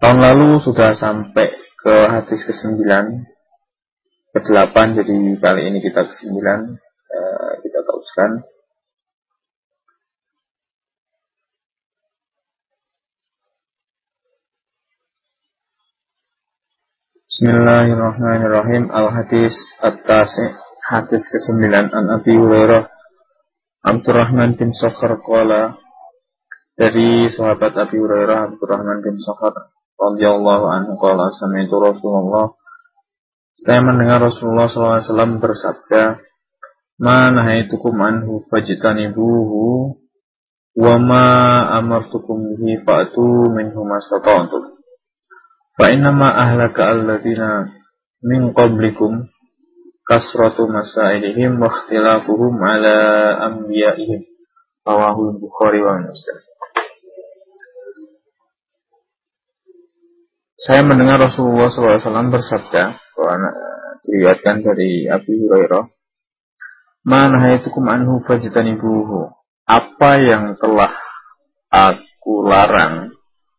Tahun lalu sudah sampai ke hadis ke-9 ke-8 jadi kali ini kita ke-9 eh, kita teruskan. Bismillahirrahmanirrahim. Al-Hadis At-Tasi Hadis ke-9 An Abi Hurairah Abdurrahman bin Sokhar Qala. Dari sahabat Abi Hurairah Abdurrahman bin Sokhar radhiyallahu anhu qala sami'tu Rasulullah. Saya mendengar Rasulullah SAW bersabda ma nahaitukum anhu fajtanibuhu wa ma amartukum bihi fa'tu minhu mastata'tum fa innama ahlaka alladziina min qablikum kasratu masailihim wa ikhtilafuhum ala anbiya'ihim. Rawahu Bukhari wa Muslim Saya mendengar Rasulullah SAW bersabda, bahwa diriwayatkan dari Abi Hurairah, Mana haitukum anhu fajtanibuhu. Apa yang telah aku larang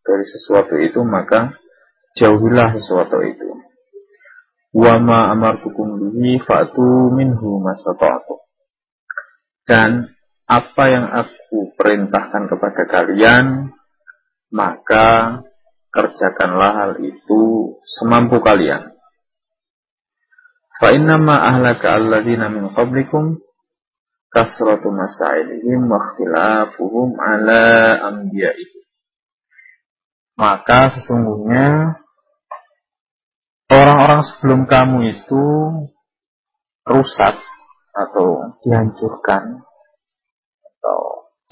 dari sesuatu itu, maka jauhilah sesuatu itu. Wa ma amartukum bihi fa'tu minhu masata'atu. Dan apa yang aku perintahkan kepada kalian, maka kerjakanlah hal itu semampu kalian. Fa innama ahlaka alladzina min qablikum kasratu masailihim wa ikhtilafuhum ala anbiya'ihim. Maka sesungguhnya orang-orang sebelum kamu itu rusak atau dihancurkan atau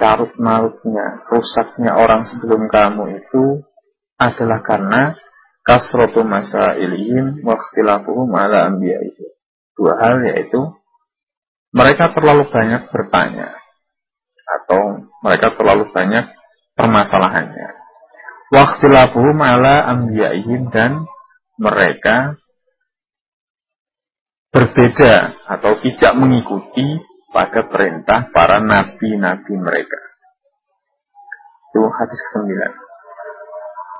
carut marutnya rusaknya orang sebelum kamu itu adalah karena kasrotu masa ilihim wa ikhtilafuhum ala itu Dua hal yaitu mereka terlalu banyak bertanya atau mereka terlalu banyak permasalahannya. Wa ikhtilafuhum ala anbiya'ihim dan mereka berbeda atau tidak mengikuti pada perintah para nabi-nabi mereka. Itu hadis ke-9.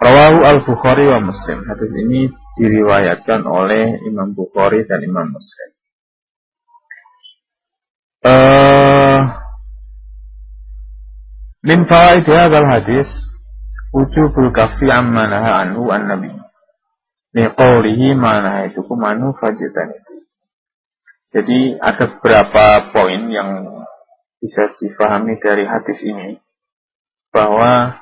Rawahu al-Bukhari wa Muslim. Hadis ini diriwayatkan oleh Imam Bukhari dan Imam Muslim. Uh, min fawaid hadzal hadis wujubul kafi amma naha anhu an-nabi. Li qawlihi ma nahaitukum anhu fajtanibu. Jadi ada beberapa poin yang bisa difahami dari hadis ini bahwa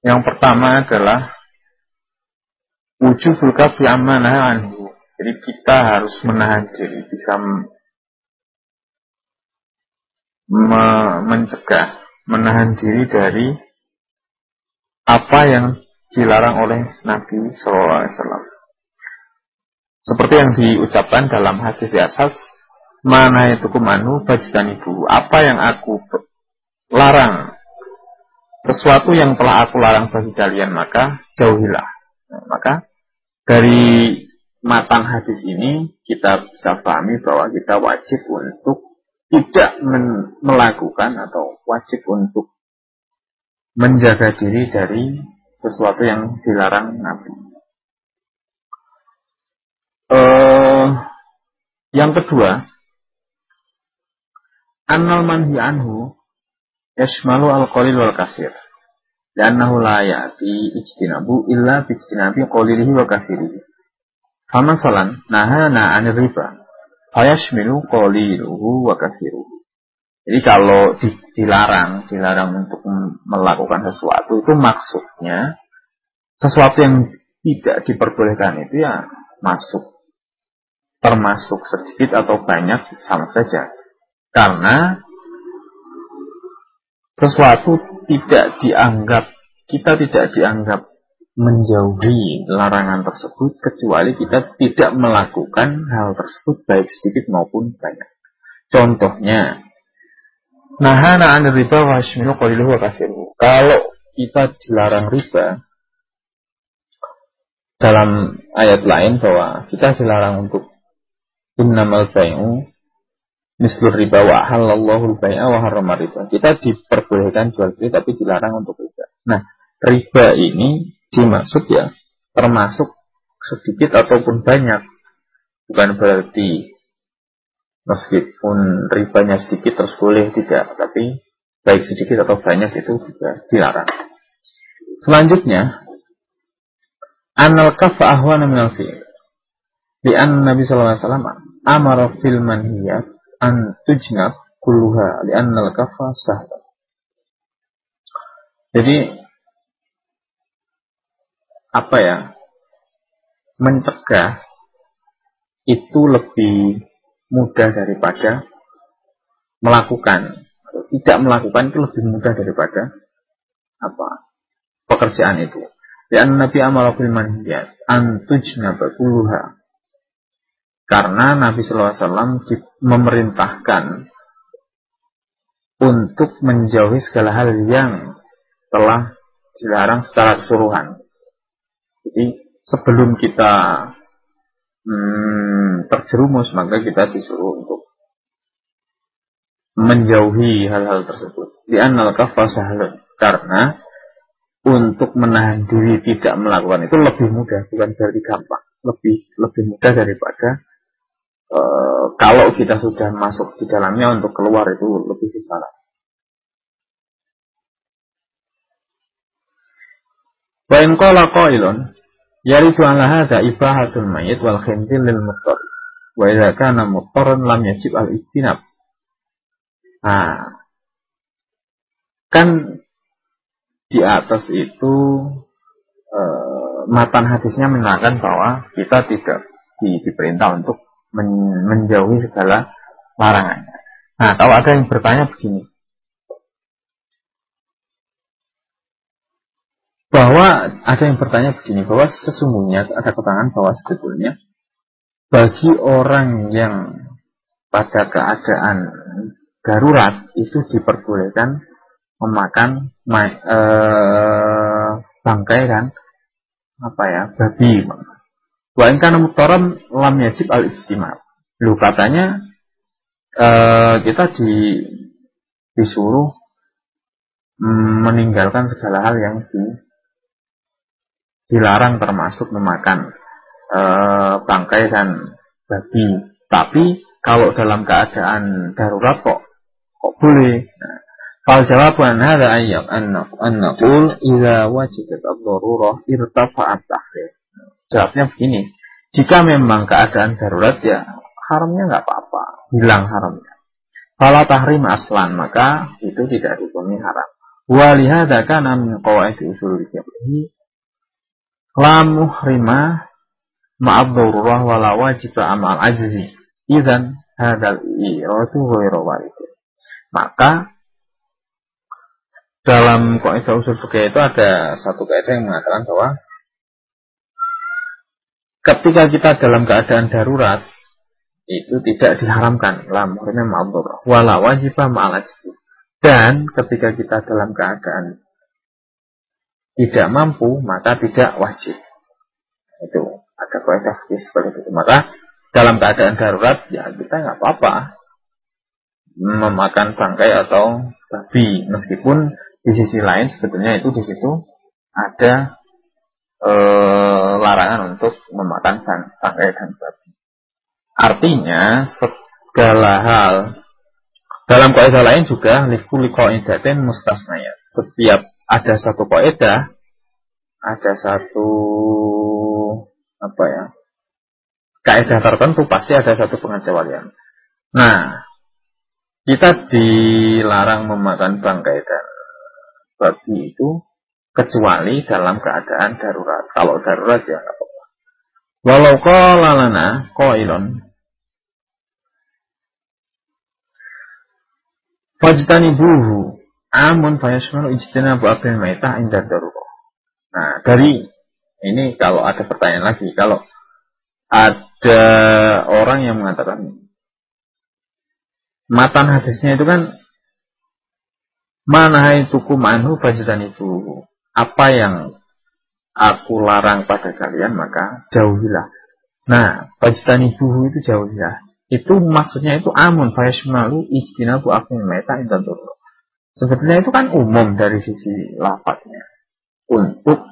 yang pertama adalah wujud kafi amanah anhu. Jadi kita harus menahan diri, bisa me mencegah, menahan diri dari apa yang dilarang oleh Nabi SAW. Seperti yang diucapkan dalam hadis asal, mana itu kumanu bajikan ibu. Apa yang aku larang sesuatu yang telah aku larang bagi kalian maka jauhilah. Nah, maka dari matang hadis ini kita bisa pahami bahwa kita wajib untuk tidak melakukan atau wajib untuk menjaga diri dari sesuatu yang dilarang Nabi. Uh, yang kedua, annal manhi anhu yashmalu al-qalil wal kasir. Liannahu la ya'ti ijtinabu illa bijtinabi qalilihi wa kasirihi. Famasalan nahana anir riba. Fayashmilu qaliluhu wa kasiruhu. Jadi kalau di, dilarang, dilarang untuk melakukan sesuatu itu maksudnya sesuatu yang tidak diperbolehkan itu ya masuk termasuk sedikit atau banyak sama saja. Karena sesuatu tidak dianggap, kita tidak dianggap menjauhi larangan tersebut kecuali kita tidak melakukan hal tersebut baik sedikit maupun banyak. Contohnya, nahana an riba wa hashmilu qaliluhu. Kalau kita dilarang riba dalam ayat lain bahwa kita dilarang untuk innamal bai'u mislur riba wa halallahu bai'a wa harrama riba. Kita diperbolehkan jual beli tapi dilarang untuk riba. Nah, riba ini dimaksud ya termasuk sedikit ataupun banyak. Bukan berarti meskipun ribanya sedikit terus boleh tidak, tapi baik sedikit atau banyak itu juga dilarang. Selanjutnya, anal kafa ahwana minal fi'il. Di an Nabi sallallahu alaihi wasallam amara fil manhiyat an tujnab kulluha kafa. Jadi apa ya? Mencegah itu lebih mudah daripada melakukan tidak melakukan itu lebih mudah daripada apa pekerjaan itu. Ya Nabi amara fil manhiyat an tujnaba karena Nabi Wasallam memerintahkan untuk menjauhi segala hal yang telah dilarang secara keseluruhan. Jadi sebelum kita hmm, terjerumus, maka kita disuruh untuk menjauhi hal-hal tersebut. Di anal. Karena untuk menahan diri tidak melakukan itu lebih mudah, bukan berarti gampang. Lebih lebih mudah daripada e, kalau kita sudah masuk di dalamnya untuk keluar itu lebih susah. Wa in qala qailun yaridu ala hadha ibahatul mayyit wal khinzir lil muttar. Wa idza kana muttaran lam yajib al istinab. Nah, kan di atas itu e, matan hadisnya menerangkan bahwa kita tidak di, diperintah untuk men, menjauhi segala larangan. Nah, kalau ada yang bertanya begini, bahwa ada yang bertanya begini, bahwa sesungguhnya ada keterangan bahwa sebetulnya bagi orang yang pada keadaan darurat itu diperbolehkan memakan eh, bangkai kan apa ya babi Wa in kana mutaram lam yajib al istimar. Lu katanya uh, kita di disuruh meninggalkan segala hal yang di, dilarang termasuk memakan uh, bangkai dan babi. Tapi kalau dalam keadaan darurat kok kok boleh. Nah, Fal jawaban hadza ayyak an naqul idza wajibat ad-darurah irtafa'at tahrim. Jawabnya begini, jika memang keadaan darurat ya haramnya nggak apa-apa, hilang haramnya. Kalau tahrim aslan maka itu tidak dihukumi haram. Walihada kana min qawaid usul fiqh la muhrima ma'ad darurah wala wajib amal ajzi. Idzan hadal iratu ghairu warid. Maka dalam kaidah usul fikih itu ada satu kaidah yang mengatakan bahwa ketika kita dalam keadaan darurat itu tidak diharamkan. Lam muhrimnya ma'adzur wala wajibah ma'al dan ketika kita dalam keadaan tidak mampu maka tidak wajib. Itu ada kaidah seperti itu. Maka dalam keadaan darurat ya kita nggak apa-apa memakan bangkai atau babi. Meskipun di sisi lain sebetulnya itu di situ ada e, larangan untuk memakan bangkai dan babi. Artinya segala hal dalam kaidah lain juga likuli qaidatin mustasnaya. Setiap ada satu kaidah ada satu apa ya kaidah tertentu pasti ada satu pengecualian. Nah, kita dilarang memakan bangkai dan babi itu kecuali dalam keadaan darurat. Kalau darurat ya nggak apa-apa. Walau qala lana qailun buhu amun fayashmalu bu abil maitah indah darurat. Nah, dari ini kalau ada pertanyaan lagi, kalau ada orang yang mengatakan matan hadisnya itu kan mana itu kumanu fajtan itu apa yang aku larang pada kalian maka jauhilah. Nah, pajtani buhu itu jauhilah. Itu maksudnya itu amun fayashmalu bu aku meta intan Sebetulnya itu kan umum dari sisi lafadznya. Untuk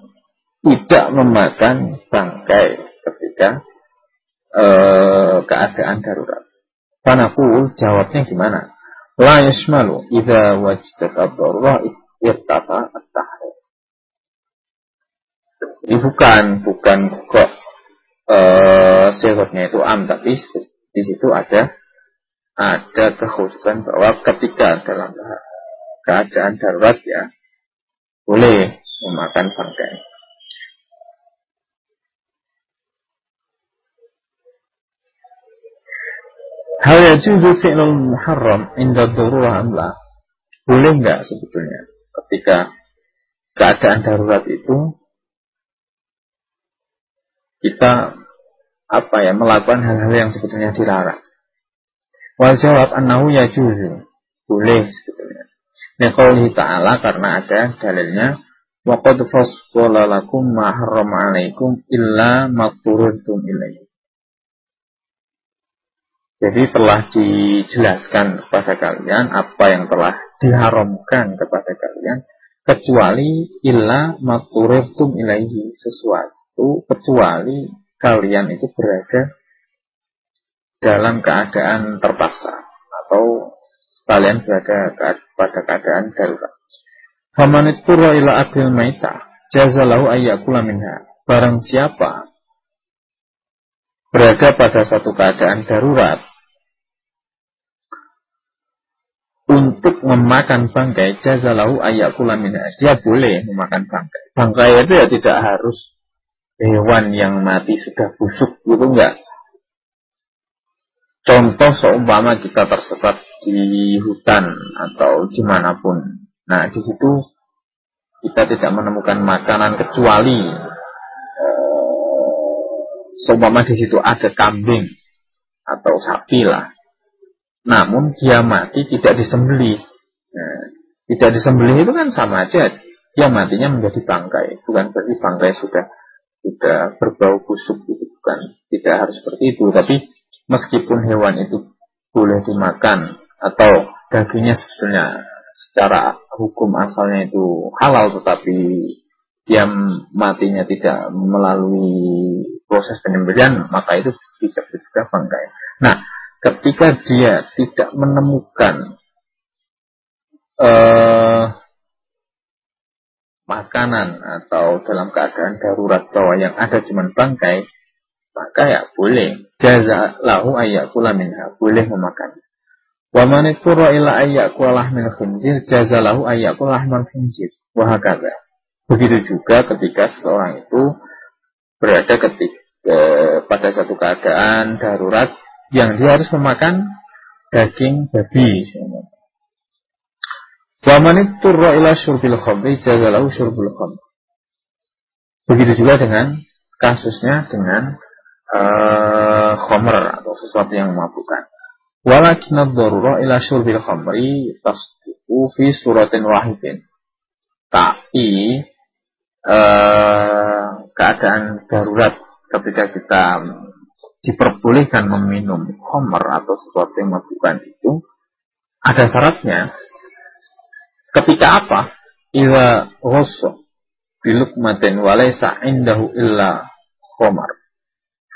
tidak memakan bangkai ketika uh, keadaan darurat. Panakul jawabnya gimana? La yashmalu idza wajidat ad-darurah irtafa at-tahrim. Ini bukan bukan kok uh, itu am tapi di situ ada ada kekhususan bahwa ketika dalam keadaan darurat ya boleh memakan bangkai. Hal yajuzu fi'lul muharram inda darurah amla? Boleh nggak sebetulnya ketika keadaan darurat itu kita apa ya melakukan hal-hal yang sebetulnya dilarang. Wal jawab annahu yajuzu. Boleh sebetulnya. Niqaulihi ta'ala karena ada dalilnya wa qad lakum ma 'alaikum illa ma ilaihi. Jadi telah dijelaskan kepada kalian apa yang telah diharamkan kepada kalian kecuali illa maturiftum ilaihi sesuatu kecuali kalian itu berada dalam keadaan terpaksa atau kalian berada pada keadaan darurat. Famanit ila akil maita jazalahu ayyakula minha. Barang siapa berada pada satu keadaan darurat untuk memakan bangkai jazalahu ayakula dia boleh memakan bangkai bangkai itu ya tidak harus hewan yang mati sudah busuk gitu enggak contoh seumpama kita tersesat di hutan atau di mana pun nah di situ kita tidak menemukan makanan kecuali eh, seumpama di situ ada kambing atau sapi lah namun dia mati tidak disembelih. Nah, tidak disembelih itu kan sama aja. Dia matinya menjadi bangkai. Bukan berarti bangkai sudah sudah berbau busuk gitu. Bukan. Tidak harus seperti itu. Tapi meskipun hewan itu boleh dimakan atau dagingnya sebetulnya secara hukum asalnya itu halal tetapi dia matinya tidak melalui proses penyembelihan maka itu bisa juga bangkai. Nah, ketika dia tidak menemukan uh, makanan atau dalam keadaan darurat bahwa yang ada cuma bangkai, maka ya boleh. Jaza lahu ayyakula minha. Boleh memakan. Wa man ila ayyakula min khinzir jaza lahu ayyakula min khinzir. Wahakadha. Begitu juga ketika seseorang itu berada ketika eh, pada satu keadaan darurat yang dia harus memakan daging babi. Waman turra ila syurbil khamri jazalahu syurbul khamr. Begitu juga dengan kasusnya dengan uh, khamr atau sesuatu yang memabukkan. Walakin ad-darura ila syurbil khamri tasduqu fi suratin wahidin. Tapi uh, keadaan darurat ketika kita diperbolehkan meminum homer atau sesuatu yang memabukkan itu ada syaratnya ketika apa? Ila ghassa bilukmatin walaysa indahu illa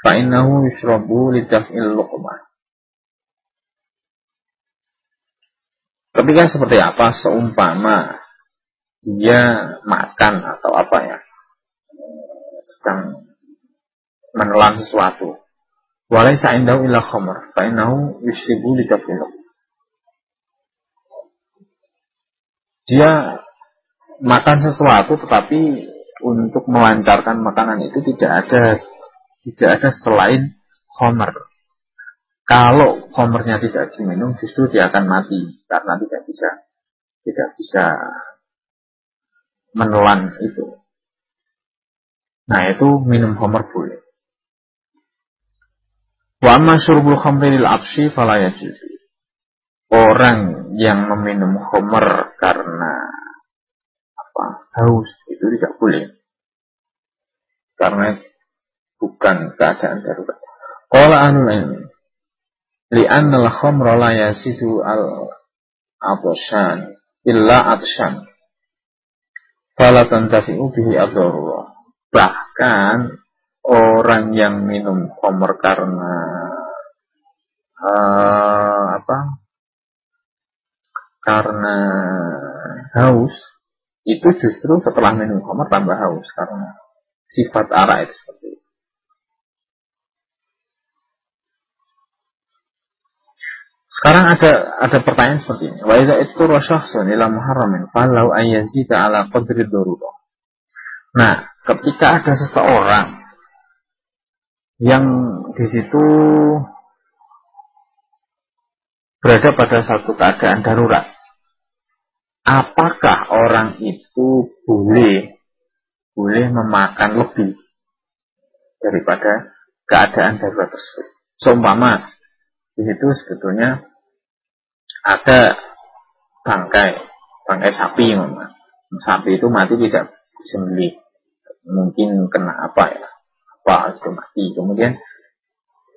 fa innahu yushrabu lidaf'il luqmah ketika seperti apa? Seumpama dia makan atau apa ya? Sedang menelan sesuatu. Walaysa indahu illa khamr, fa innahu yushribu likafillah. Dia makan sesuatu tetapi untuk melancarkan makanan itu tidak ada tidak ada selain homer. Kalau homernya tidak diminum justru dia akan mati karena tidak bisa tidak bisa menelan itu. Nah itu minum homer boleh. Wa amma syurbul khamri lil absi fala Orang yang meminum khamr karena apa? haus itu tidak boleh. Karena bukan keadaan darurat. Qala anul ilmi li'anna al-khamra la yasidu al-atshan illa atshan fala tantafi'u bihi ad Bahkan orang yang minum khamr karena uh? Karena haus itu justru setelah minum khamr tambah haus karena sifat arah itu seperti itu. Sekarang ada ada pertanyaan seperti ini. Wa idza ittara syakhsun ila muharramin falau ayyazida ala qadri darurah. Nah, ketika ada seseorang yang di situ berada pada satu keadaan darurat, apakah orang itu boleh boleh memakan lebih daripada keadaan darurat tersebut? Seumpama di situ sebetulnya ada bangkai, bangkai sapi memang. Sapi itu mati tidak disembelih. Mungkin kena apa ya? Apa itu mati. Kemudian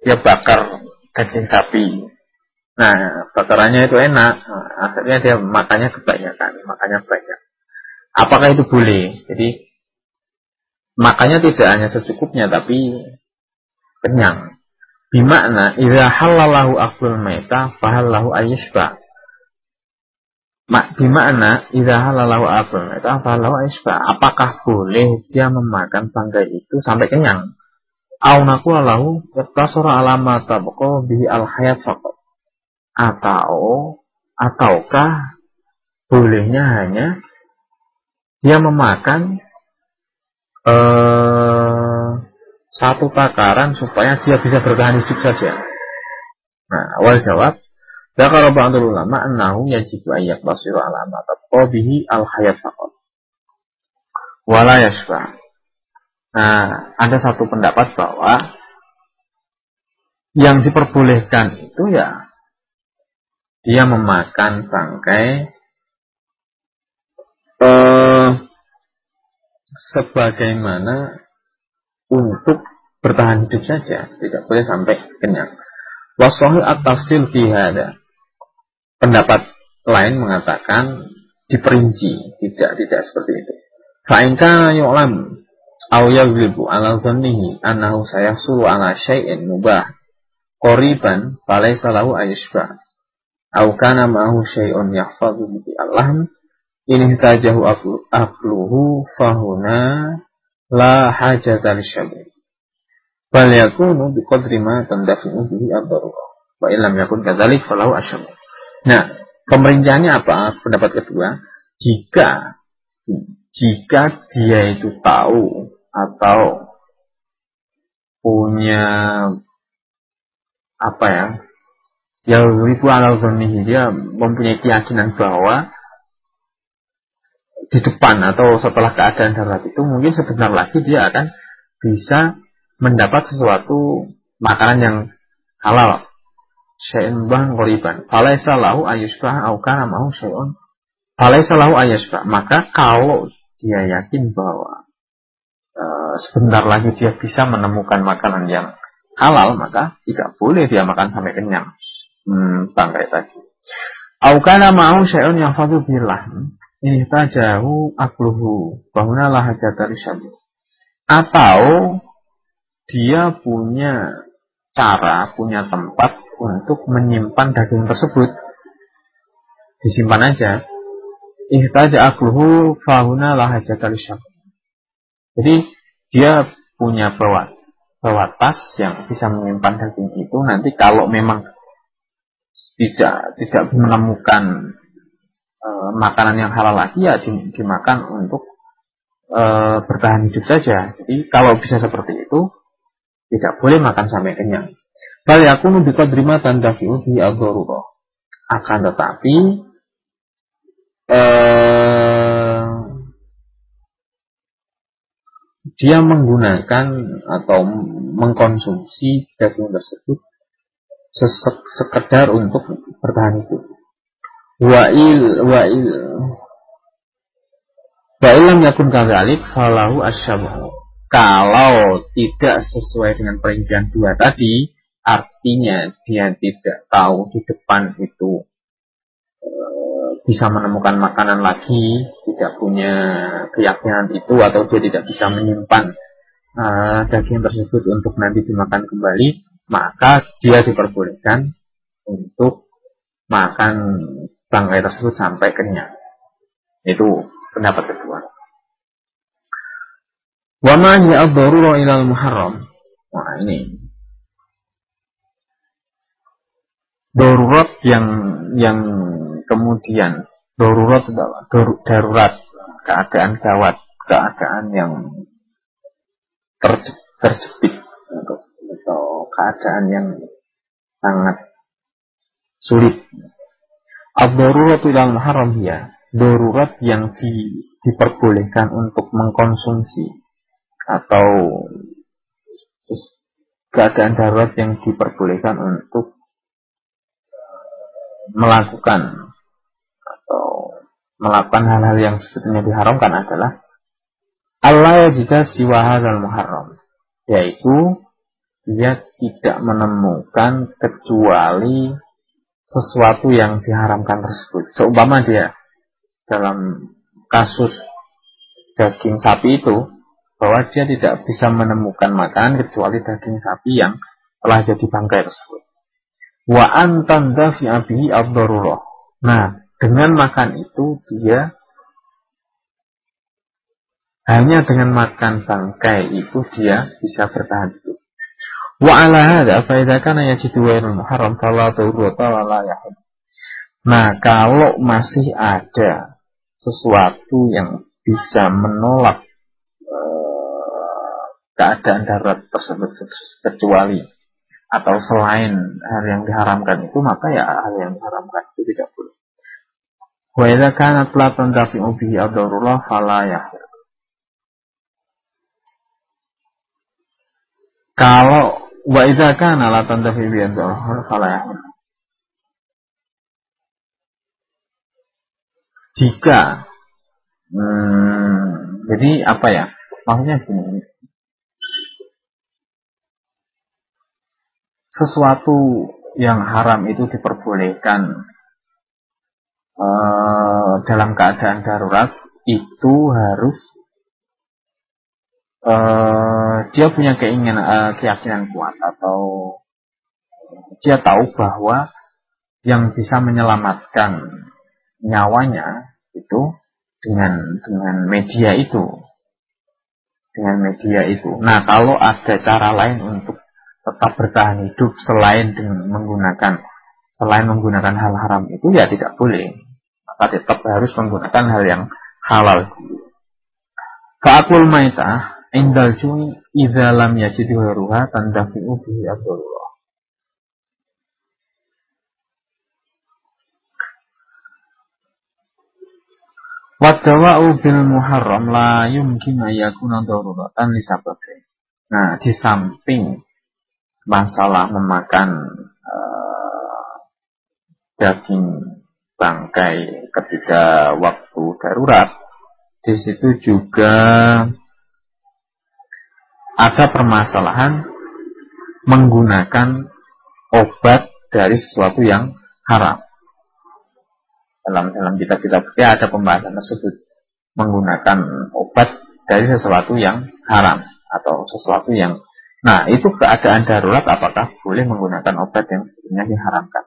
dia bakar daging sapi. Nah, bakarannya itu enak. Akhirnya dia makannya kebanyakan, makannya banyak. Apakah itu boleh? Jadi makannya tidak hanya secukupnya tapi kenyang. Bimakna idza halalahu akul maita fahallahu ayyishba. Mak bimakna idza halalahu akul maita fahallahu ayyishba. Apakah boleh dia memakan bangkai itu sampai kenyang? Au naqulu yaktasara alama tabqa bihi al hayat faqat. Atau ataukah bolehnya hanya dia memakan eh, satu takaran supaya dia bisa bertahan hidup saja. Nah, awal jawab, Zakara ba'dul ulama annahu yajibu ayyak basiru ala ma bihi al-hayat faqat. Wala yashfa. Nah, ada satu pendapat bahwa yang diperbolehkan itu ya dia memakan bangkai eh, sebagaimana untuk bertahan hidup saja, tidak boleh sampai kenyang. Wasohi at-tafsil Pendapat lain mengatakan diperinci, tidak tidak seperti itu. Fa'inka yu'lam au yaglibu ala dhannihi annahu sayahsulu ala syai'in mubah qoriban falaysa lahu ayishba au kana ma'ahu syai'un yahfadhu bihi Allah ini tajahu akluhu fahuna la hajata lisyabi. Bal yakunu biqadri ma tandafi'u bihi ad-darurah. Wa illam yakun kadzalik falahu asyam. Nah, pemerintahannya apa? Pendapat kedua, jika jika dia itu tahu atau punya apa ya yang ribu alal dia mempunyai keyakinan bahwa di depan atau setelah keadaan darurat itu mungkin sebentar lagi dia akan bisa mendapat sesuatu makanan yang halal. Syai'un bang koriban. Falaisa lahu ayusbah au kana mau syai'un. Falaisa lahu. Maka kalau dia yakin bahwa uh, sebentar lagi dia bisa menemukan makanan yang halal, maka tidak boleh dia makan sampai kenyang. Hmm, bangkai tadi. Au kana mau syai'un yang fadu bilah ini tajahu akluhu lah hajat Atau dia punya cara, punya tempat untuk menyimpan daging tersebut. Disimpan aja. Ihtaja akluhu fahuna lah hajat Jadi dia punya bawa bawa tas yang bisa menyimpan daging itu nanti kalau memang tidak tidak menemukan e, makanan yang halal lagi ya dimakan untuk e, bertahan hidup saja. Jadi kalau bisa seperti itu tidak boleh makan sampai kenyang. Bal yakunu biqadri tanda fi'u di Akan tetapi e, dia menggunakan atau mengkonsumsi daging tersebut sekedar untuk bertahan hidup. Wa'il wa'il wa'ilam yakun kagalik falahu asyabahu kalau tidak sesuai dengan perincian dua tadi artinya dia tidak tahu di depan itu e, bisa menemukan makanan lagi tidak punya keyakinan itu atau dia tidak bisa menyimpan uh, daging tersebut untuk nanti dimakan kembali, maka dia diperbolehkan untuk makan bangkai tersebut sampai kenyang. Itu pendapat kedua. Wa ma hiya ilal muharram. Nah, ini darurat yang yang kemudian darurat darurat keadaan gawat keadaan yang terjepit atau keadaan yang sangat sulit. Ad-darurat ilal muharram ya, darurat yang di, diperbolehkan untuk mengkonsumsi atau keadaan darurat yang diperbolehkan untuk melakukan atau melakukan hal-hal yang sebetulnya diharamkan adalah Allah jika siwa hadzal muharram yaitu dia tidak menemukan kecuali sesuatu yang diharamkan tersebut. Seumpama dia dalam kasus daging sapi itu bahwa dia tidak bisa menemukan makanan kecuali daging sapi yang telah jadi bangkai tersebut. Wa antanda fi abihi Nah, dengan makan itu dia hanya dengan makan bangkai itu dia bisa bertahan hidup. Fa idza kana yajidu ghairul muharram fala tawrata wa la yahud. Nah, kalau masih ada sesuatu yang bisa menolak uh, keadaan darurat tersebut kecuali atau selain hal yang diharamkan itu maka ya hal yang diharamkan itu tidak boleh. Wa idza kanat la tandafi'u bihi ad-darurah fala. Kalau Wa idza kana la tantafi bi fala Jika hmm, jadi apa ya? Maksudnya gini. Sesuatu yang haram itu diperbolehkan uh, dalam keadaan darurat itu harus uh, dia punya keinginan uh, keyakinan kuat atau dia tahu bahwa yang bisa menyelamatkan nyawanya itu dengan dengan media itu dengan media itu. Nah, kalau ada cara lain untuk tetap bertahan hidup selain dengan menggunakan selain menggunakan hal haram itu ya tidak boleh. Maka tetap harus menggunakan hal yang halal. Fa'akul maitah indal jui idza lam yajid ruha tandafi'u bihi abdullah. Wadawa'u bil muharram la yumkin ayakuna daruratan lisababin. Nah, di samping masalah memakan uh, daging bangkai ketika waktu darurat, di situ juga ada permasalahan menggunakan obat dari sesuatu yang haram. Dalam dalam kitab-kitab kita ada pembahasan tersebut menggunakan obat dari sesuatu yang haram atau sesuatu yang Nah, itu keadaan darurat apakah boleh menggunakan obat yang sebenarnya diharamkan?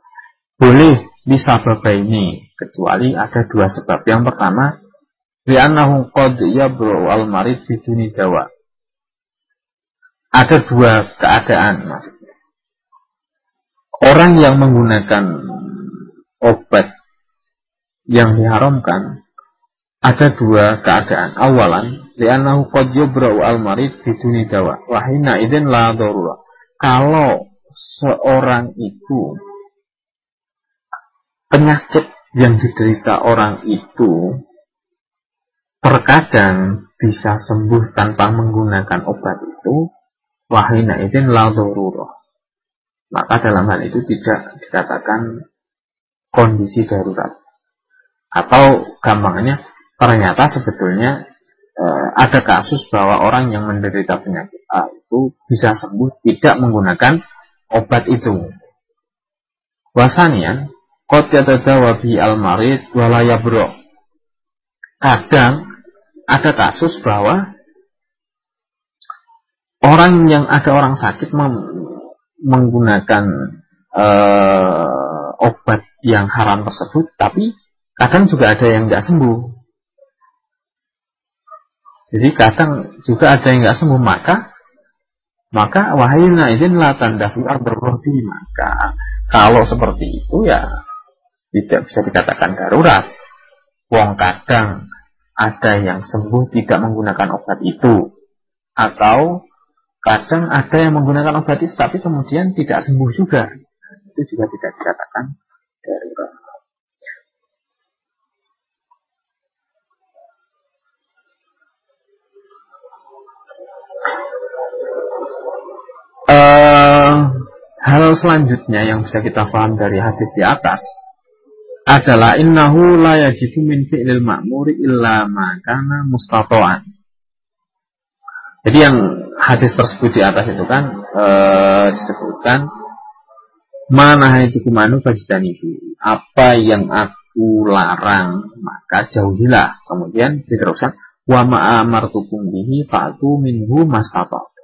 Boleh bisa bapak ini kecuali ada dua sebab. Yang pertama, li'annahu qad yabru al-marid biduni dawa ada dua keadaan maksudnya. Orang yang menggunakan obat yang diharamkan ada dua keadaan. Awalan, li'annahu qad yubra'u al-marid biduni dawa. Kalau seorang itu penyakit yang diderita orang itu terkadang bisa sembuh tanpa menggunakan obat itu, wahina idin la Maka dalam hal itu tidak dikatakan kondisi darurat. Atau gampangnya ternyata sebetulnya e, ada kasus bahwa orang yang menderita penyakit A itu bisa sembuh tidak menggunakan obat itu. Wasanian, qad yatadawa bi al-marid walaya bro. Kadang ada kasus bahwa orang yang ada orang sakit menggunakan uh, obat yang haram tersebut, tapi kadang juga ada yang nggak sembuh. Jadi kadang juga ada yang nggak sembuh, maka maka wahayna izin la tandafi berrohi maka kalau seperti itu ya tidak bisa dikatakan darurat. Wong kadang ada yang sembuh tidak menggunakan obat itu atau kadang ada yang menggunakan obat itu tapi kemudian tidak sembuh juga. Itu juga tidak dikatakan darurat uh, hal selanjutnya yang bisa kita paham dari hadis di atas adalah innahu la yajibu min fi'lil ma'muri illa ma kana mustato'an jadi yang hadis tersebut di atas itu kan e, disebutkan mana itu kumanu bajidan itu apa yang aku larang maka jauhilah. Kemudian diteruskan wa ma'amartukum bihi fa'tu minhu mastata'tum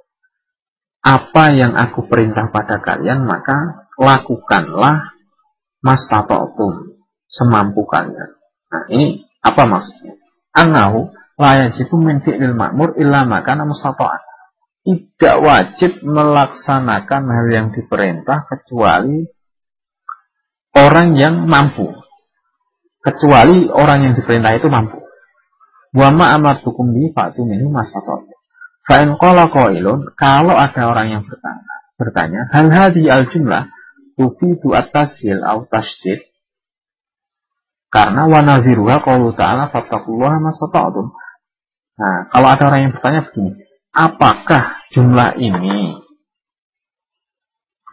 apa yang aku perintah pada kalian maka lakukanlah mastata'tum semampu kalian. Nah ini apa maksudnya? Anahu la yajibu min fi'lil ma'mur illa makana mustata'an tidak wajib melaksanakan hal yang diperintah kecuali orang yang mampu. Kecuali orang yang diperintah itu mampu. Wa ma amartukum bi fa'tu minhu mastata'tum. Fa in qala qailun, kalau ada orang yang bertanya, bertanya, hal hadi al jumlah tufidu at-tashil au tashdid? Karena wa nadhiruha qaulu ta'ala fattaqullaha mastata'tum. Nah, kalau ada orang yang bertanya begini, apakah jumlah ini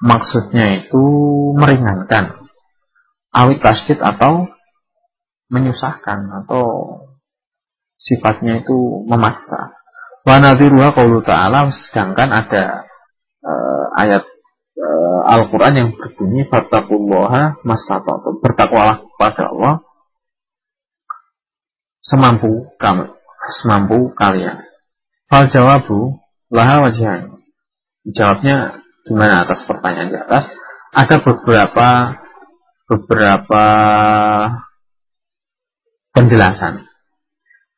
maksudnya itu meringankan awit tasjid atau menyusahkan atau sifatnya itu memaksa. Wa nadhiruha qaulu ta'ala sedangkan ada uh, ayat uh, Al-Qur'an yang berbunyi fattaqullaha mastata'tum. Bertakwalah kepada Allah semampu kamu, semampu kalian. Fal jawabu laha wajahan. Jawabnya gimana atas pertanyaan di atas? Ada beberapa beberapa penjelasan.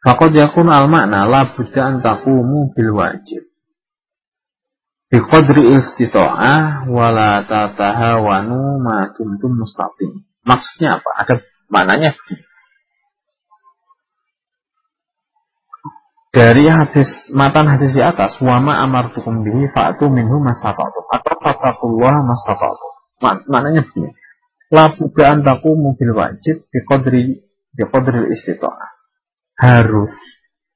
Fakot yakun al makna la buddha antakumu bil wajib. Qadri istita'ah wala tatahawanu ma kuntum mustaqim. Maksudnya apa? Ada maknanya begini. Dari hadis matan hadis di atas wama amartukum bihi fa'tu minhu mastata'tum atau fatakullah mastata'tum Mak maknanya begini. La budda antaku mobil wajib di kodri di kodri istita'ah harus.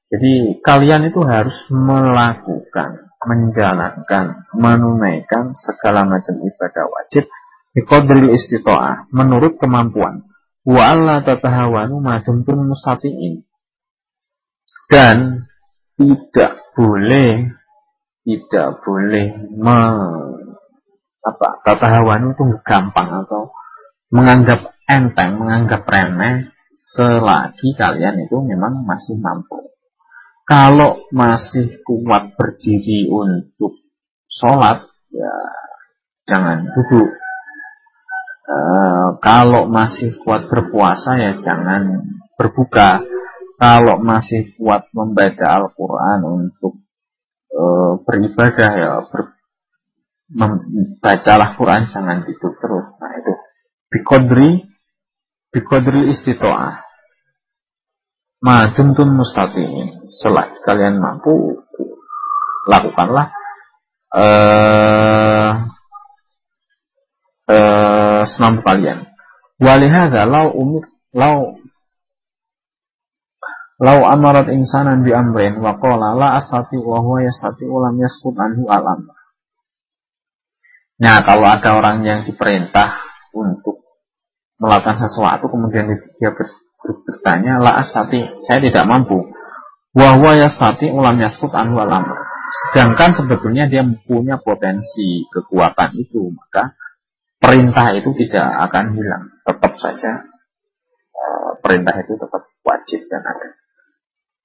Jadi kalian itu harus melakukan menjalankan menunaikan segala macam ibadah wajib di kodri istita'ah menurut kemampuan. Wa alla tatahawanu madumtum mustatiin dan tidak boleh tidak boleh me, apa kata hawan itu gampang atau menganggap enteng, menganggap remeh selagi kalian itu memang masih mampu. Kalau masih kuat berdiri untuk sholat, ya jangan duduk. E, kalau masih kuat berpuasa, ya jangan berbuka kalau masih kuat membaca Al-Quran untuk e, beribadah ya ber, membacalah Quran jangan tidur terus. Nah itu bikodri bikodri istitoah madumtum mustatiin selagi kalian mampu lakukanlah eh, eh, semampu kalian. Walihada lau umur lau Lau amarat insanan bi amrin wa qala la astati wa huwa yastati ulam yaskut anhu alam. Nah, kalau ada orang yang diperintah untuk melakukan sesuatu kemudian dia bertanya la astati, saya tidak mampu. Wa huwa yastati ulam yaskut anhu alam. Sedangkan sebetulnya dia punya potensi kekuatan itu, maka perintah itu tidak akan hilang. Tetap saja eh, perintah itu tetap wajib dan ada.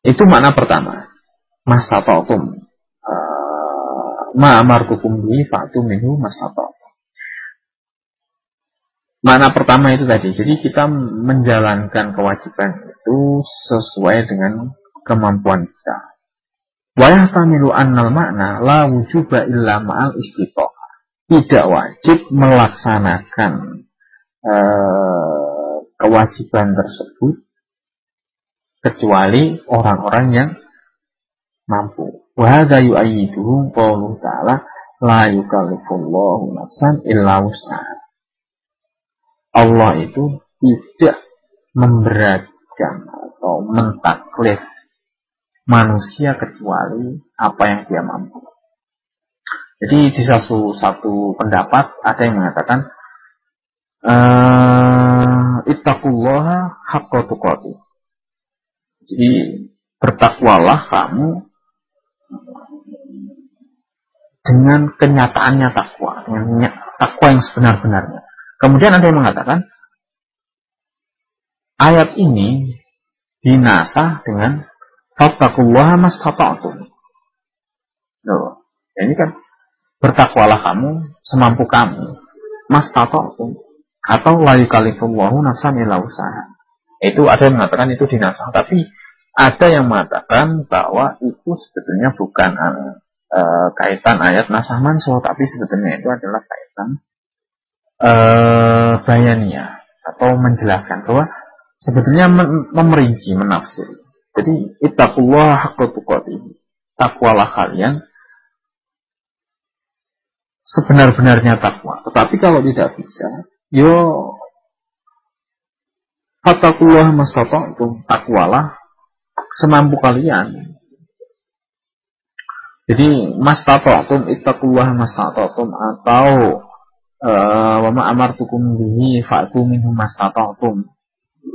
Itu makna pertama. Masa tautum. Uh, ma amartukum bi fa'tu minhu mastata'tum. Mana pertama itu tadi, jadi kita menjalankan kewajiban itu sesuai dengan kemampuan kita. Wa yahtamilu annal makna la wujuba illa ma'al istitoah. Tidak wajib melaksanakan uh, kewajiban tersebut kecuali orang-orang yang mampu. Wa hadza yu'ayyiduhu qawluhu ta'ala la yukallifullahu nafsan illa wus'aha. Allah itu tidak memberatkan atau mentaklif manusia kecuali apa yang dia mampu. Jadi di satu satu pendapat ada yang mengatakan uh, ittaqullaha haqqa tuqatih. Jadi bertakwalah kamu dengan kenyataannya takwa, dengan takwa yang sebenar-benarnya. Kemudian ada yang mengatakan ayat ini dinasah dengan fattakullah mastata'tum. Loh, ini kan bertakwalah kamu semampu kamu mastata'tum atau la yukalifullahu nafsan illa usaha. Itu ada yang mengatakan itu dinasah, tapi ada yang mengatakan bahwa itu sebetulnya bukan uh, kaitan ayat nasah mansuh, tapi sebetulnya itu adalah kaitan uh, bayania atau menjelaskan bahwa sebetulnya memerinci, menafsir. Jadi ittaqullah haqqa tuqatih. Takwalah kalian sebenar-benarnya takwa. Tetapi kalau tidak bisa, yo fattakullah mastata'tum, takwalah semampu kalian. Jadi mastata'tum ittaqullah mastata'tum atau Eh, wa ma amartukum bihi fa'tu minhu mastata'tum.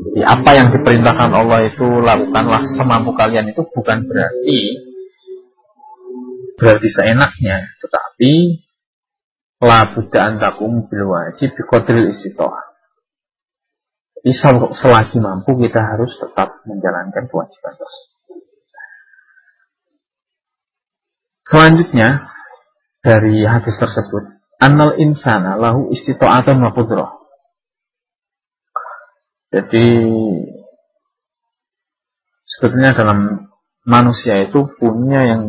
Jadi apa yang diperintahkan Allah itu lakukanlah semampu kalian itu bukan berarti berarti seenaknya, tetapi la budda antakum bil wajib bi qadril. Jadi selagi mampu kita harus tetap menjalankan kewajiban tersebut. Selanjutnya dari hadis tersebut annal insana lahu istita'atan wa qudrah. Jadi sebetulnya dalam manusia itu punya yang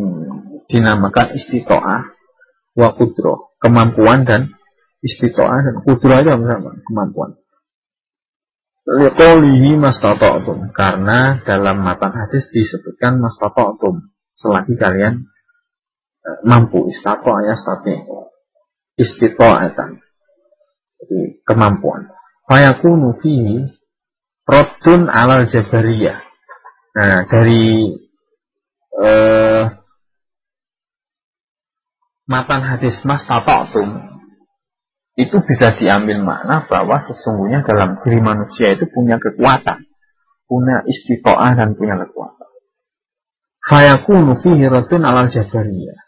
dinamakan istitoah wa kemampuan dan istitoah dan kudroh itu sama kemampuan. Liqaulihi mastata'tum karena dalam matan hadis disebutkan mastata'tum selagi kalian eh, mampu istitoah ya istita'atan. Jadi kemampuan. Fayakunu fihi raddun alal jabariyah. Nah, dari uh, matan hadis mas tata'tum itu bisa diambil makna bahwa sesungguhnya dalam diri manusia itu punya kekuatan, punya istitoah dan punya kekuatan. Fayakunu fihi raddun alal jabariyah.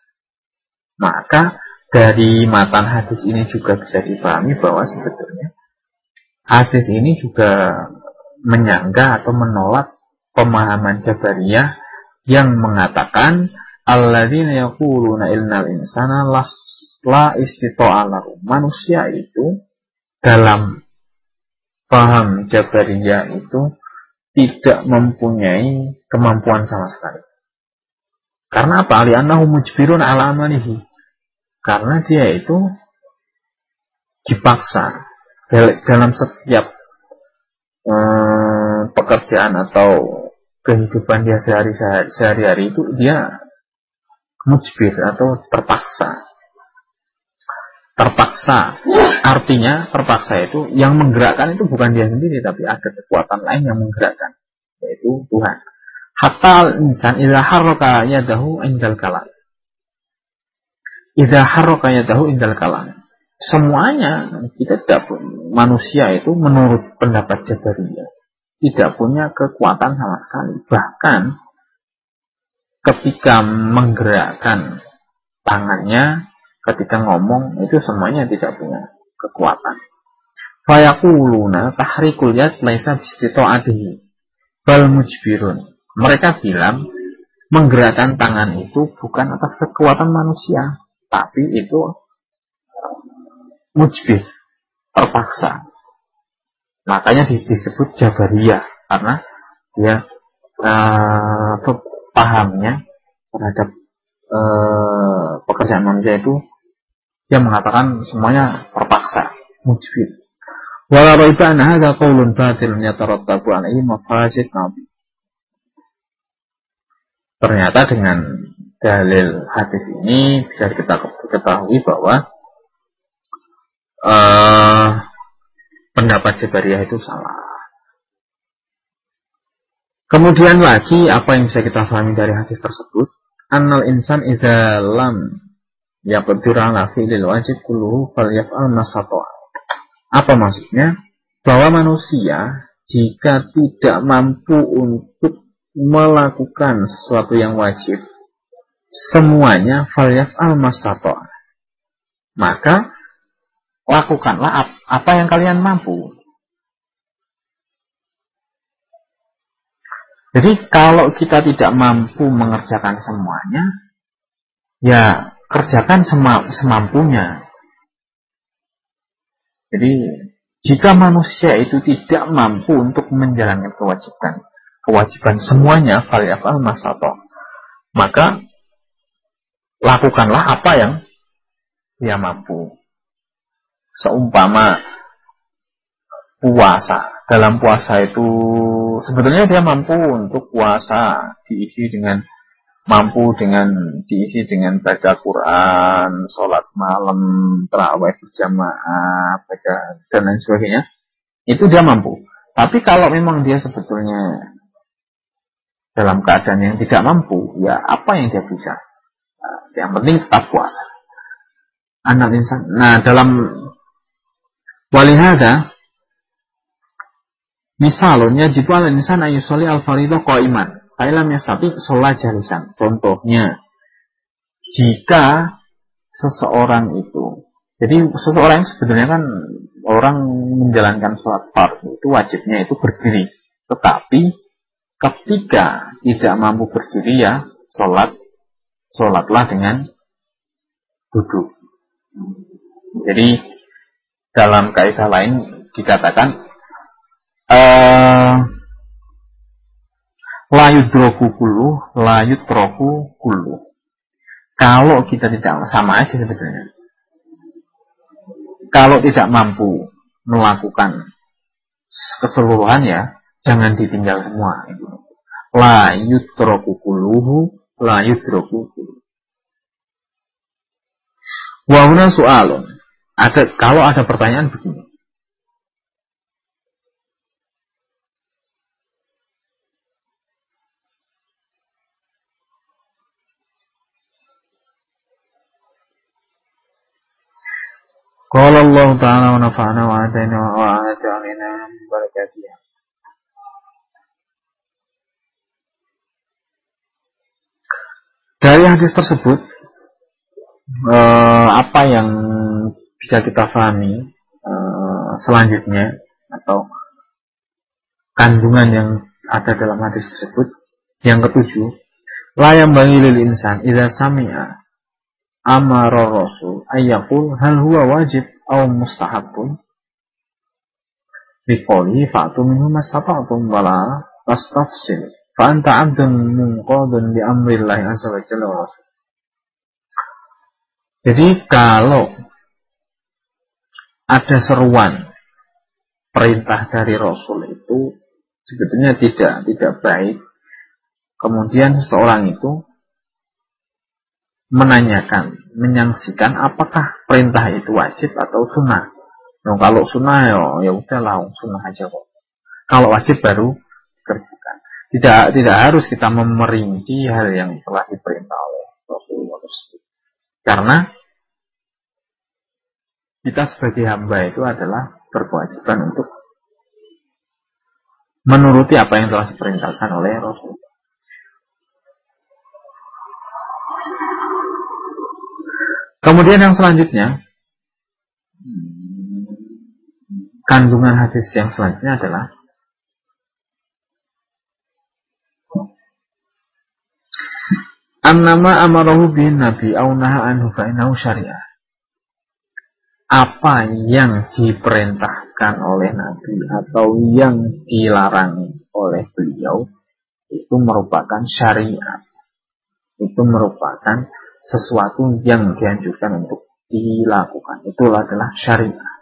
Maka dari matan hadis ini juga bisa dipahami bahwa sebetulnya hadis ini juga menyangga atau menolak pemahaman Jabariyah yang mengatakan alladzina yaquluna innal insana las la istita'alahu. Manusia itu dalam paham Jabariyah itu tidak mempunyai kemampuan sama sekali. Karena apa? Li'annahu mujbirun ala amalihi karena dia itu dipaksa dalam setiap eh, pekerjaan atau kehidupan dia sehari-hari sehari itu dia mujbir atau terpaksa. Terpaksa artinya terpaksa itu yang menggerakkan itu bukan dia sendiri tapi ada kekuatan lain yang menggerakkan yaitu Tuhan. Hatta insan idza harraka yadahu indal kalam. Idza harraka yadahu indal kalam. Semuanya kita tidak manusia itu menurut pendapat Jabariyah tidak punya kekuatan sama sekali. Bahkan ketika menggerakkan tangannya, ketika ngomong itu semuanya tidak punya kekuatan. Fayakuluna tahrikul yad laisa bistito'adihi bal mujbirun. Mereka bilang menggerakkan tangan itu bukan atas kekuatan manusia, tapi itu mujbih, terpaksa. Makanya disebut Jabariyah karena dia uh, pahamnya terhadap uh, pekerjaan manusia itu dia mengatakan semuanya terpaksa, mujbir. Walau itu anna hadza qaulun batilun yatarattabu alaihi mafasid nabi. Ternyata dengan dalil hadis ini bisa kita ketahui bahwa uh, pendapat Jabariyah itu salah. Kemudian lagi apa yang bisa kita pahami dari hadis tersebut? Annal insan idza lam yaqdir ala fi'lil wajib kulluhu falyaf'al masata'a. Apa maksudnya? Bahwa manusia jika tidak mampu untuk melakukan sesuatu yang wajib, semuanya falyaf al mastato. Maka lakukanlah apa yang kalian mampu. Jadi kalau kita tidak mampu mengerjakan semuanya, ya kerjakan semampunya. Jadi jika manusia itu tidak mampu untuk menjalankan kewajiban, kewajiban semuanya falyafal masato, maka lakukanlah apa yang dia mampu. Seumpama puasa. Dalam puasa itu sebetulnya dia mampu untuk puasa diisi dengan mampu dengan diisi dengan baca Quran, sholat malam, terawih berjamaah, baca dan lain sebagainya, itu dia mampu. Tapi kalau memang dia sebetulnya dalam keadaan yang tidak mampu, ya apa yang dia bisa? Nah, yang penting tetap puasa. Anak insan. Nah dalam walihada misalnya jika insan ayusoli al faridah iman Fa'ilam yastati sholat jalisan. Contohnya, jika seseorang itu, jadi seseorang sebetulnya kan orang menjalankan sholat fardu itu wajibnya itu berdiri. Tetapi ketika tidak mampu berdiri ya sholat, sholatlah dengan duduk. Jadi dalam kaidah lain dikatakan uh, layut droku kulu, layut troku kulu. Kalau kita tidak sama aja sebetulnya. Kalau tidak mampu melakukan keseluruhan ya, jangan ditinggal semua. Layut troku kuluhu, layut troku kulu. Wahuna soalun. Ada, kalau ada pertanyaan begini. Wa nafa'ana wa atayna wa a'ata alina barakatiyah. Dari hadis tersebut, eh, apa yang bisa kita pahami eh, selanjutnya atau kandungan yang ada dalam hadis tersebut yang ketujuh layam bagi insan idza sami'a amara rasul ayyakul hal huwa wajib aw mustahabun? Biqoli fa'tu minhu mastata'tum wala tastafsil. Fa anta abdun munqadun bi amrillahi azza wa jalla wa rasul. Jadi kalau ada seruan perintah dari Rasul itu sebetulnya tidak tidak baik. Kemudian seseorang itu menanyakan, menyangsikan apakah perintah itu wajib atau sunnah. Nah, kalau sunnah ya, ya udahlah sunnah aja kok. Kalau wajib baru kerjakan. Tidak tidak harus kita memerinci hal yang telah diperintah oleh Rasulullah Karena kita sebagai hamba itu adalah berkewajiban untuk menuruti apa yang telah diperintahkan oleh Rasulullah. Kemudian yang selanjutnya, kandungan hadis yang selanjutnya adalah annama amarahu bin nabi au naha anhu syariah apa yang diperintahkan oleh Nabi atau yang dilarang oleh beliau itu merupakan syariat. Itu merupakan sesuatu yang dianjurkan untuk dilakukan. Itu adalah syariat.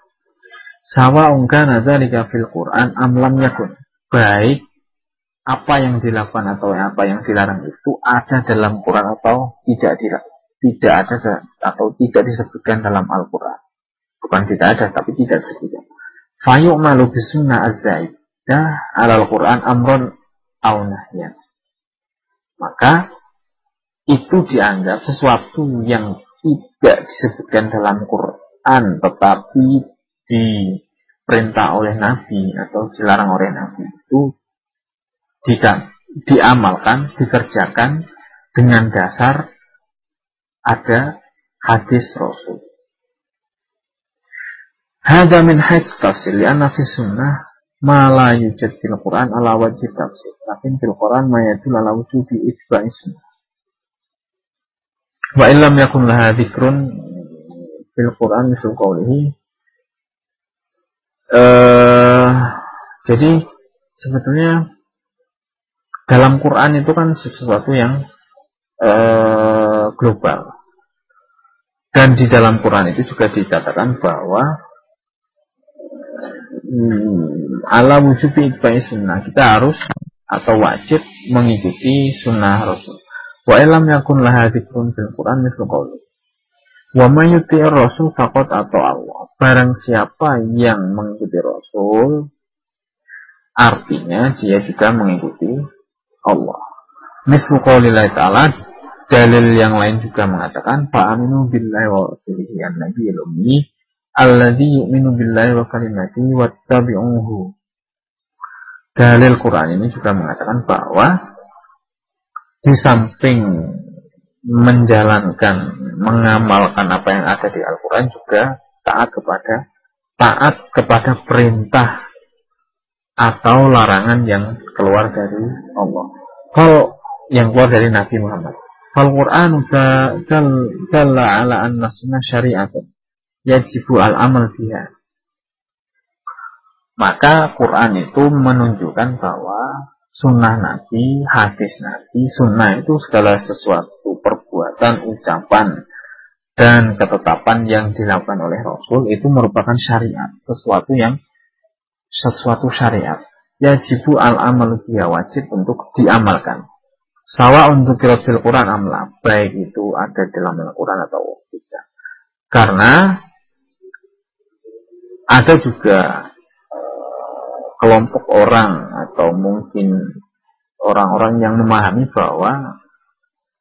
Sawa ungkana dzalika fil Quran am lam yakun. Baik apa yang dilakukan atau apa yang dilarang itu ada dalam Quran atau tidak tidak ada atau tidak disebutkan dalam Al-Quran. Bukan tidak ada, tapi tidak disebutkan. Fayuk malu bisunnah az-zaidah alal Quran amron au nahyan. Maka itu dianggap sesuatu yang tidak disebutkan dalam Quran tetapi diperintah oleh Nabi atau dilarang oleh Nabi itu jika diamalkan, dikerjakan dengan dasar ada hadis Rasul. Hada min hais tafsir lianna fi sunnah ma la yujad fil Quran ala wajib tafsir. Lakin fil Quran ma yadul ala wujubi itba'i sunnah. Wa illam yakun laha dzikrun fil Quran misal qawlihi uh, jadi sebetulnya dalam Quran itu kan sesuatu yang uh, global. Dan di dalam Quran itu juga dikatakan bahwa hmm, ala wujud itba'i sunnah. Kita harus atau wajib mengikuti sunnah Rasul. Wa ilam yakun laha dzikrun fil Quran mislu qawli. Wa may Rasul faqat atau Allah. Barang siapa yang mengikuti Rasul artinya dia juga mengikuti Allah. Mislu qaulillahi ta'ala dalil yang lain juga mengatakan fa'aminu billahi wa rasulihi an-nabi al-ummi alladhi yu'minu billahi wa kalimati wattabi'uhu. Dalil Quran ini juga mengatakan bahwa di samping menjalankan, mengamalkan apa yang ada di Al-Quran juga taat kepada taat kepada perintah atau larangan yang keluar dari Allah. Kalau yang keluar dari Nabi Muhammad. Al-Quran jalla ala anna sunnah syariatun yajibu al-amal biha. Maka Quran itu menunjukkan bahwa sunnah Nabi, hadis Nabi, sunnah itu segala sesuatu perbuatan, ucapan, dan ketetapan yang dilakukan oleh Rasul itu merupakan syariat, sesuatu yang sesuatu syariat. Yajibu al-amal dia wajib untuk diamalkan. Sawa untuk fil Quran amla, baik itu ada dalam Al-Quran atau tidak. Karena ada juga kelompok orang atau mungkin orang-orang yang memahami bahwa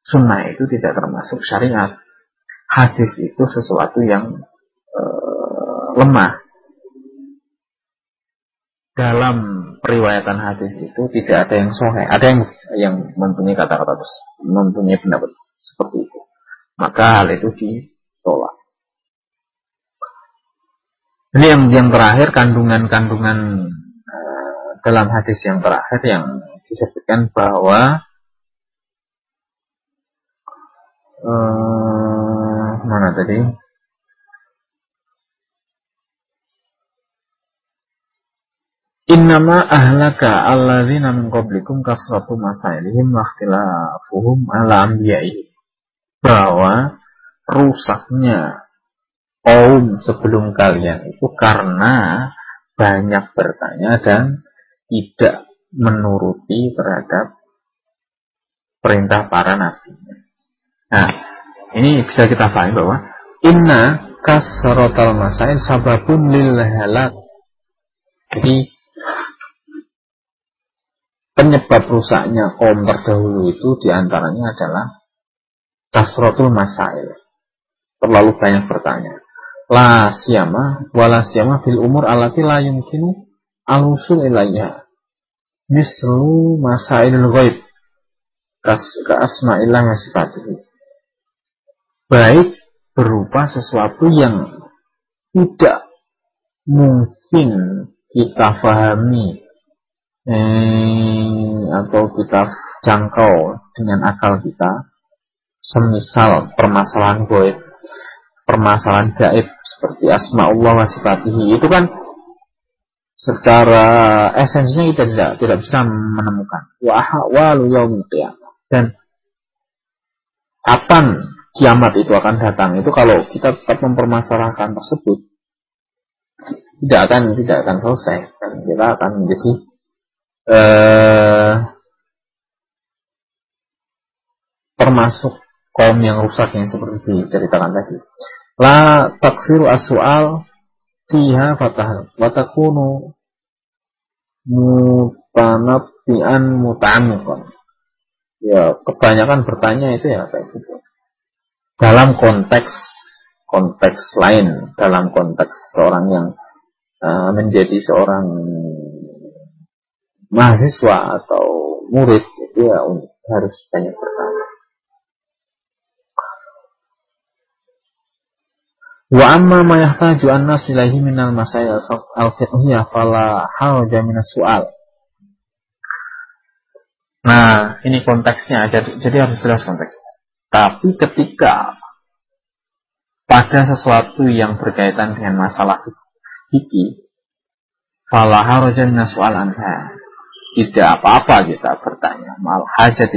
sunnah itu tidak termasuk syariat. Hadis itu sesuatu yang uh, lemah dalam periwayatan hadis itu tidak ada yang sohe, ada yang yang mempunyai kata-kata mempunyai pendapat seperti itu. Maka hal itu ditolak. Ini yang yang terakhir kandungan-kandungan dalam hadis yang terakhir yang disebutkan bahwa uh, mana tadi? Innama ahlaka alladzina min qablikum kasratu masailihim wa ikhtilafuhum ala anbiya'i. Bahwa rusaknya kaum sebelum kalian itu karena banyak bertanya dan tidak menuruti terhadap perintah para nabi. Nah, ini bisa kita pahami bahwa inna kasratal masail sababun lil halak. Jadi penyebab rusaknya kaum terdahulu itu di antaranya adalah kasrotul masail. Terlalu banyak bertanya. La siyama, wala siyama fil umur alati la yumkinu alusul ilayya. Mislu masailul ghaib. Kas ke asma'illah masifatihi. Baik berupa sesuatu yang tidak mungkin kita fahami eh, atau kita jangkau dengan akal kita semisal permasalahan goib, permasalahan gaib seperti asma Allah wa sifatihi itu kan secara esensinya kita tidak tidak bisa menemukan. Wa ahwalu yaumil qiyamah. Dan kapan kiamat itu akan datang itu kalau kita tetap mempermasalahkan tersebut tidak akan tidak akan selesai. Dan kita akan menjadi eh, termasuk kaum yang rusak yang seperti diceritakan tadi. La takfiru as-su'al fiha fatah wa takunu mutanabbi'an muta'ammiqan. Ya, kebanyakan bertanya itu ya kayak gitu. Dalam konteks konteks lain, dalam konteks seorang yang uh, menjadi seorang mahasiswa atau murid itu ya harus banyak bertanya. Wa amma ma yahtaju an-nas ilaihi minal masail al-fiqhiyah fala haraja min sual Nah, ini konteksnya, jadi, jadi harus jelas konteks. Tapi ketika pada sesuatu yang berkaitan dengan masalah fikih, fala haraja min sual anha. Tidak apa-apa kita bertanya, mal hajat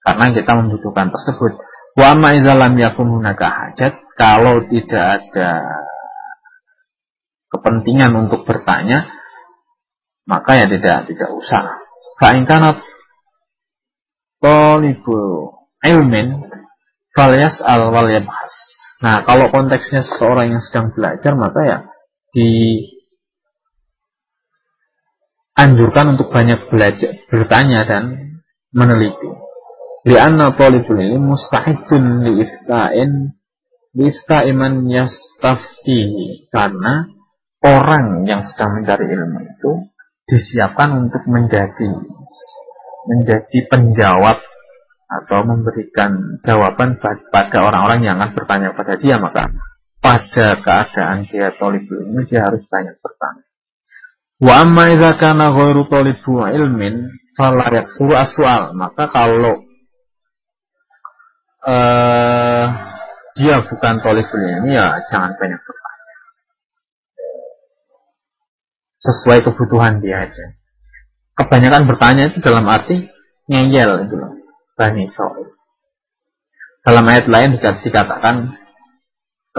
Karena kita membutuhkan tersebut. Wa ma idza lam yakun hunaka hajat kalau tidak ada kepentingan untuk bertanya, maka ya tidak tidak usah. Fa'in kana tolibu ilmin falyas al wal. Nah, kalau konteksnya seseorang yang sedang belajar, maka ya dianjurkan untuk banyak belajar, bertanya dan meneliti. Lianna talibul ilmi mustahidun li'ifta'in Bisa iman yastaftihi karena orang yang sedang mencari ilmu itu disiapkan untuk menjadi menjadi penjawab atau memberikan jawaban pada orang-orang yang akan bertanya pada dia maka pada keadaan dia tolibu ilmu dia harus banyak bertanya. Wa amma kana ghairu tolibu ilmin fala yaksuru aswal maka kalau uh, dia bukan tolibul ini ya jangan banyak bertanya. Sesuai kebutuhan dia aja. Kebanyakan bertanya itu dalam arti ngeyel itu loh. Bani So'id. Dalam ayat lain bisa dikatakan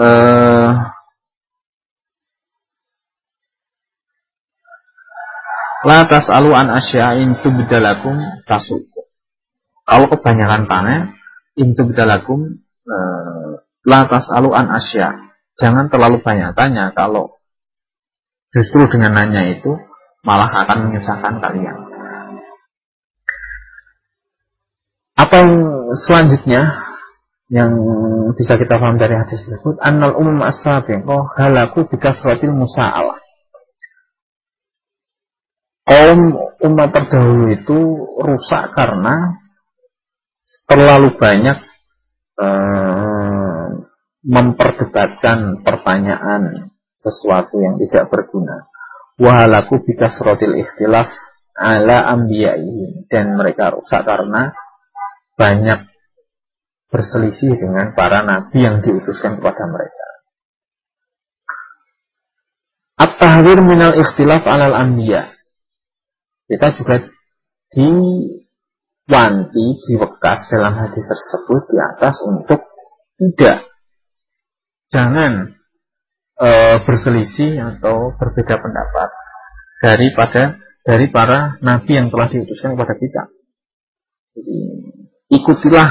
eh, La tas'alu an asya'in tubdalakum tasuku. Kalau kebanyakan tanya, intubdalakum eh, Lantas aluan asya. Jangan terlalu banyak tanya kalau justru dengan nanya itu malah akan menyusahkan kalian. Apa yang selanjutnya yang bisa kita paham dari hadis tersebut annal umum as-sabiqah halaku bikasratil musa'alah kaum umat terdahulu itu rusak karena terlalu banyak uh, memperdebatkan pertanyaan sesuatu yang tidak berguna. Wahalaku bikasrotil ikhtilaf ala ambiyai dan mereka rusak karena banyak berselisih dengan para nabi yang diutuskan kepada mereka. At-tahwir minal ikhtilaf alal ambiya. Kita juga diwanti, diwekas dalam hadis tersebut di atas untuk tidak jangan e, berselisih atau berbeda pendapat daripada dari para nabi yang telah diutuskan kepada kita. Jadi, ikutilah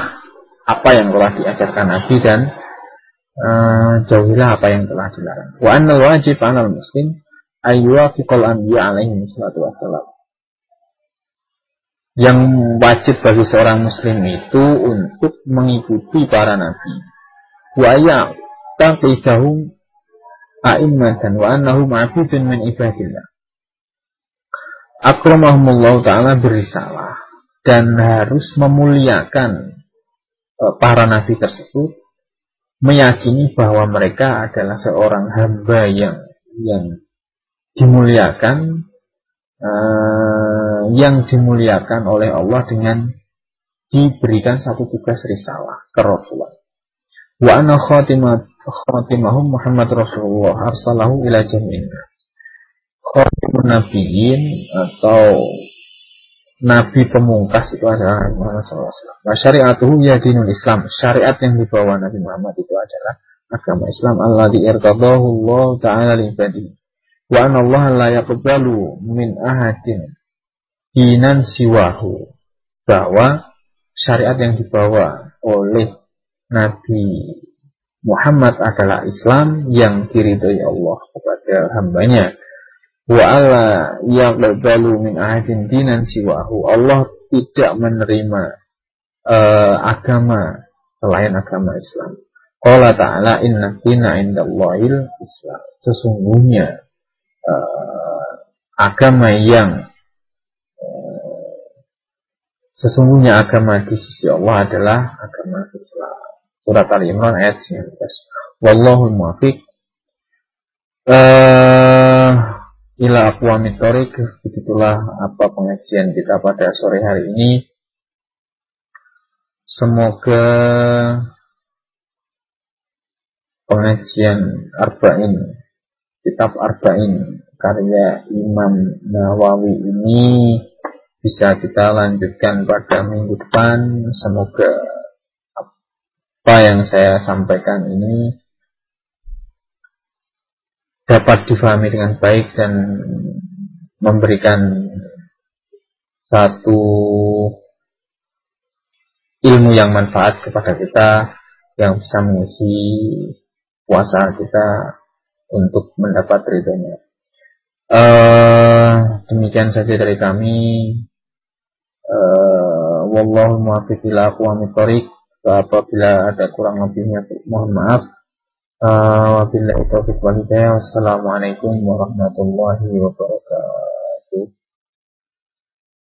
apa yang telah diajarkan nabi dan e, jauhilah apa yang telah dilarang. Wa anna wajib 'alal muslim ayyuwafiqal anbiya alaihi wassalatu wassalam. Yang wajib bagi seorang muslim itu untuk mengikuti para nabi. Wa taqifahum a'immatan wa annahum abidun min ibadillah. Akramahumullah ta'ala berisalah dan harus memuliakan uh, para nabi tersebut meyakini bahwa mereka adalah seorang hamba yang yang dimuliakan uh, yang dimuliakan oleh Allah dengan diberikan satu tugas risalah ke Rasulullah. Wa anna khatimah khatimahum Muhammad Rasulullah arsalahu ila jami'in. Khatimun nabiyyin atau nabi pemungkas itu adalah Muhammad SAW. Wa syariatuhu ya dinul Islam. Syariat yang dibawa Nabi Muhammad itu adalah agama Islam Allah irtadahu Allah ta'ala li Wa anna Allah la yaqbalu min ahadin dinan siwahu. Bahwa syariat yang dibawa oleh Nabi Muhammad adalah Islam yang diridhoi Allah kepada hambanya. Wa alla yaqbalu min ahadin dinan siwahu. Allah tidak menerima uh, agama selain agama Islam. Allah Ta'ala inna dina indallahil Islam. Sesungguhnya uh, agama yang Sesungguhnya agama di sisi Allah adalah agama Islam. Surat Al-Imran ayat 19. Wallahu muafiq. Uh, ila aqwamit thoriq. Begitulah apa pengajian kita pada sore hari ini. Semoga pengajian Arba'in, kitab Arba'in karya Imam Nawawi ini bisa kita lanjutkan pada minggu depan. Semoga apa yang saya sampaikan ini dapat difahami dengan baik dan memberikan satu ilmu yang manfaat kepada kita yang bisa mengisi puasa kita untuk mendapat ridhonya. Uh, demikian saja dari kami. Uh, wallahu muwaffiq ila aqwamit thoriq apabila ada kurang lebihnya mohon maaf. Eh, wabillahi taufiq walhidayah wassalamualaikum warahmatullahi wabarakatuh.